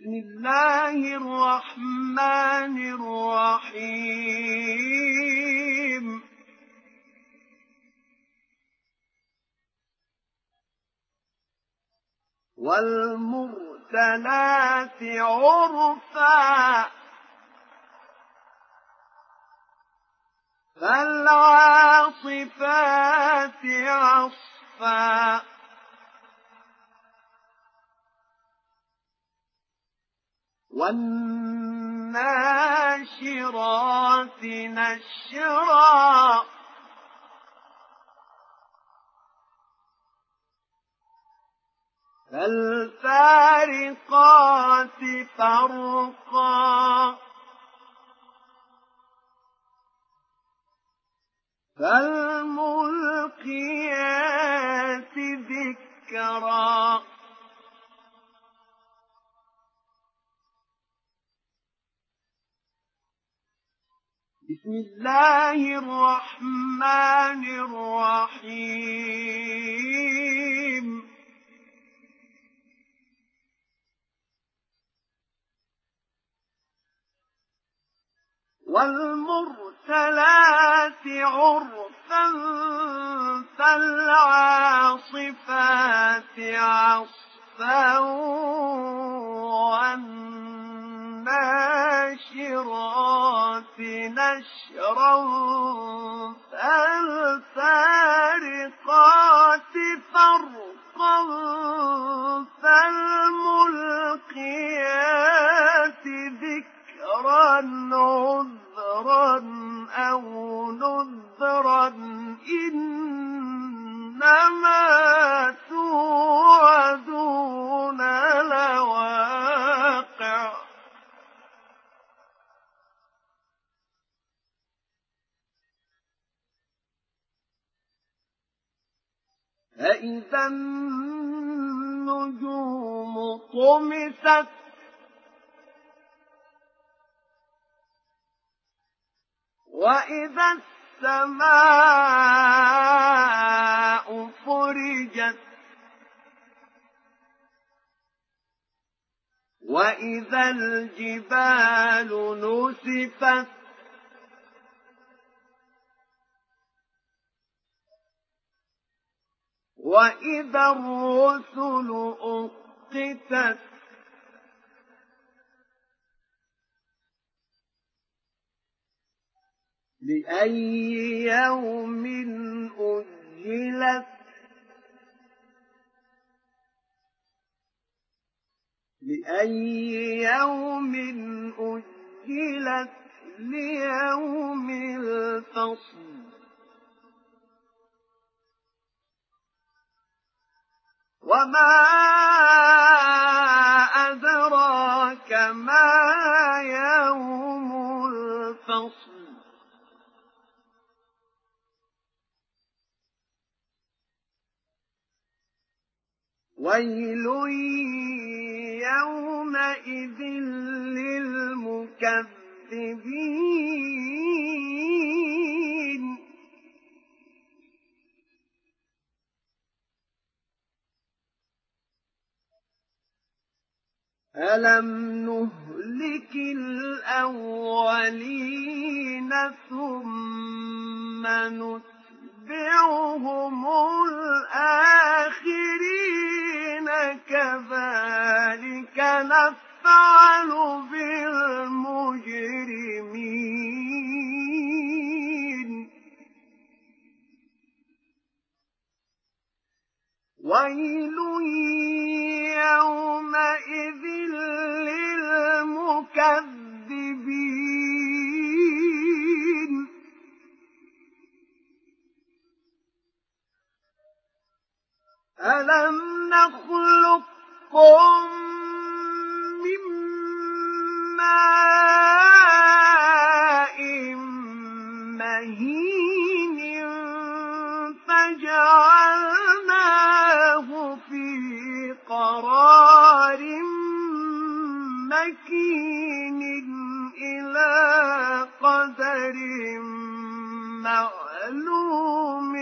بسم الله الرحمن الرحيم. والمرسلات عرفا. فالعاصفات عصفا. والناشرات نشرا. فالفارقات فرقا. فالملقيات ذكرا. بسم الله الرحمن الرحيم. والمرسلات عرفا فالعاصفات عصفا والناشرات نشرا فالفارقات فرقا فالملقيات فإذا النجوم طمست وإذا السماء فرجت وإذا الجبال نسفت وإذا الرسل أقتت لأي يوم أجلت لأي يوم أجلت ليوم الفصل وما أدراك ما يوم الفصل ويل يومئذ للمكذبين ألم نهلك الأولين ثم نتبعهم ألم نخلقكم من ماء مهين فجعلناه في قرار مكين إلى قدر معلوم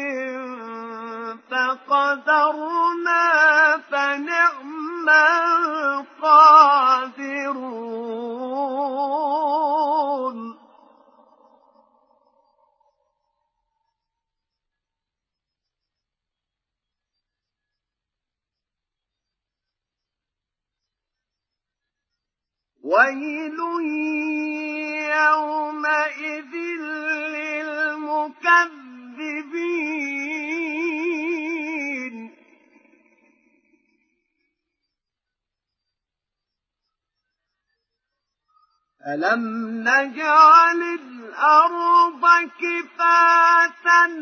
قدرنا فنعم القادرون ويل يومئذ ألم نجعل الأرض كفاتا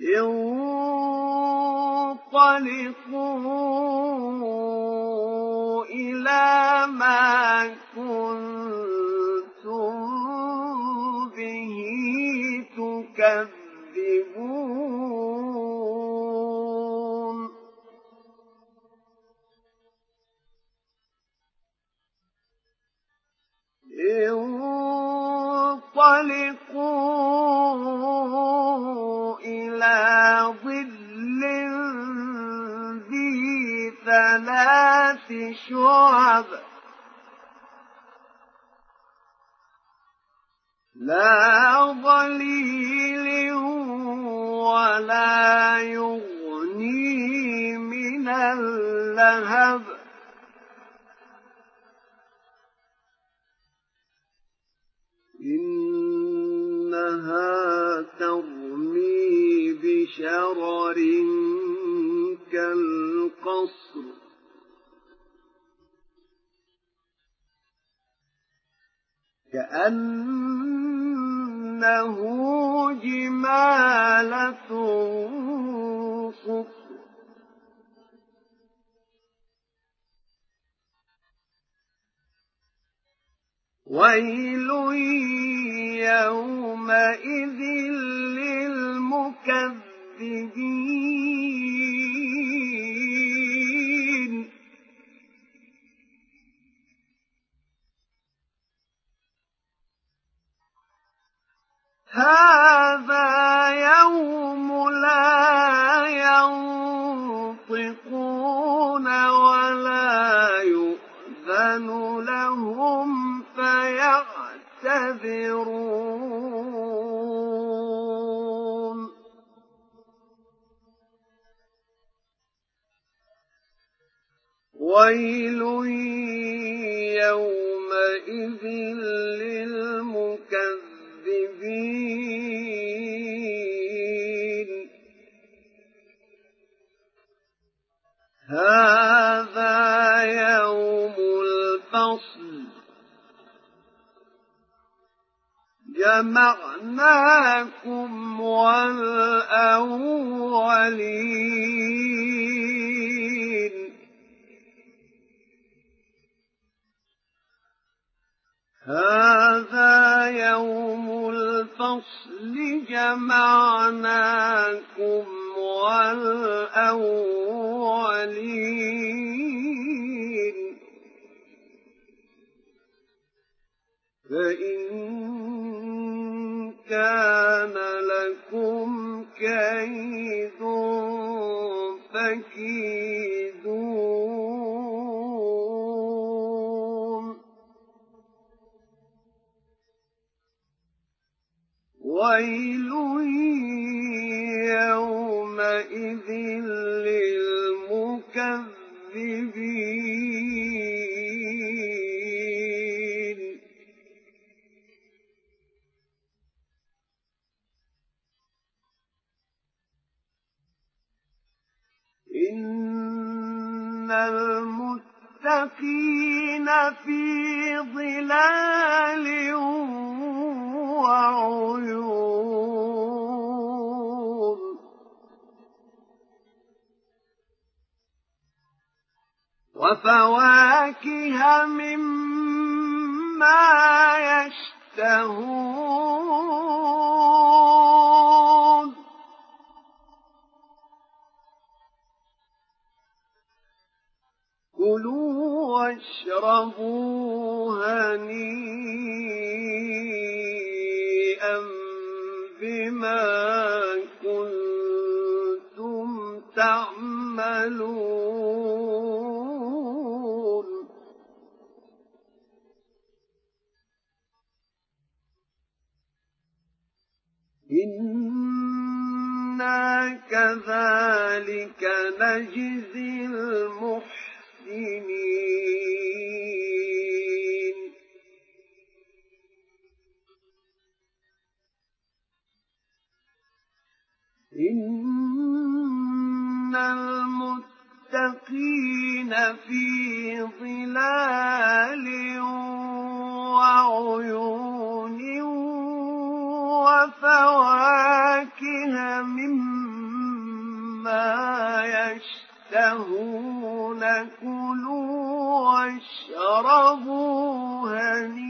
انطلقوا إلى ما تكذبون. انطلقوا شعب. لا ظليل ولا يغني من اللهب. إنها ترمي بشرر كالقصر. كأنه جمالة صفر. ويل يومئذ للمكذبين. هذا يوم لا ينطقون ولا يؤذن لهم فيعتذرون. ويل يومئذ للمكذبين هذا يوم الفصل. جمعناكم والأولين. هذا يوم الفصل. جمعناكم والأولين. فإن كان لكم كيد فكيدون وفواكه مما يشتهون. كلوا واشربوا هنيئا بما إن المتقين في ظلال وعيون وفواكه مما يشتهون كلوا واشربوا هنيئا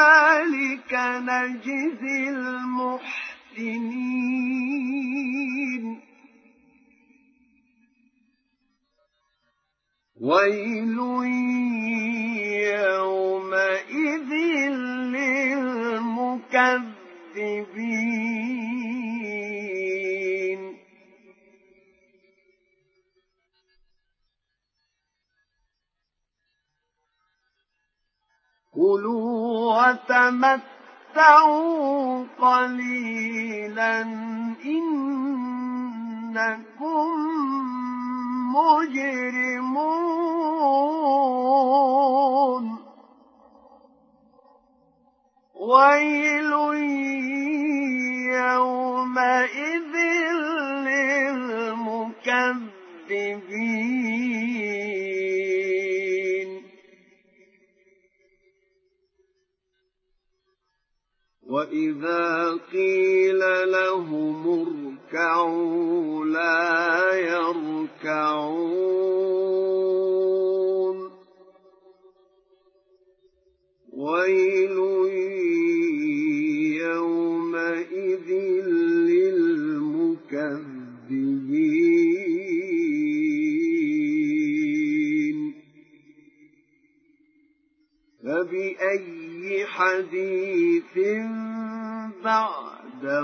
كذلك نجزي المحسنين. ويل يومئذ للمكذبين. كلوا وتمتعوا قليلا إنكم مجرمون. ويل يومئذ للمكذبين. وإذا قيل لهم اركعوا لا يركعون. ويل يومئذ للمكذبين. فبأي حديث بعده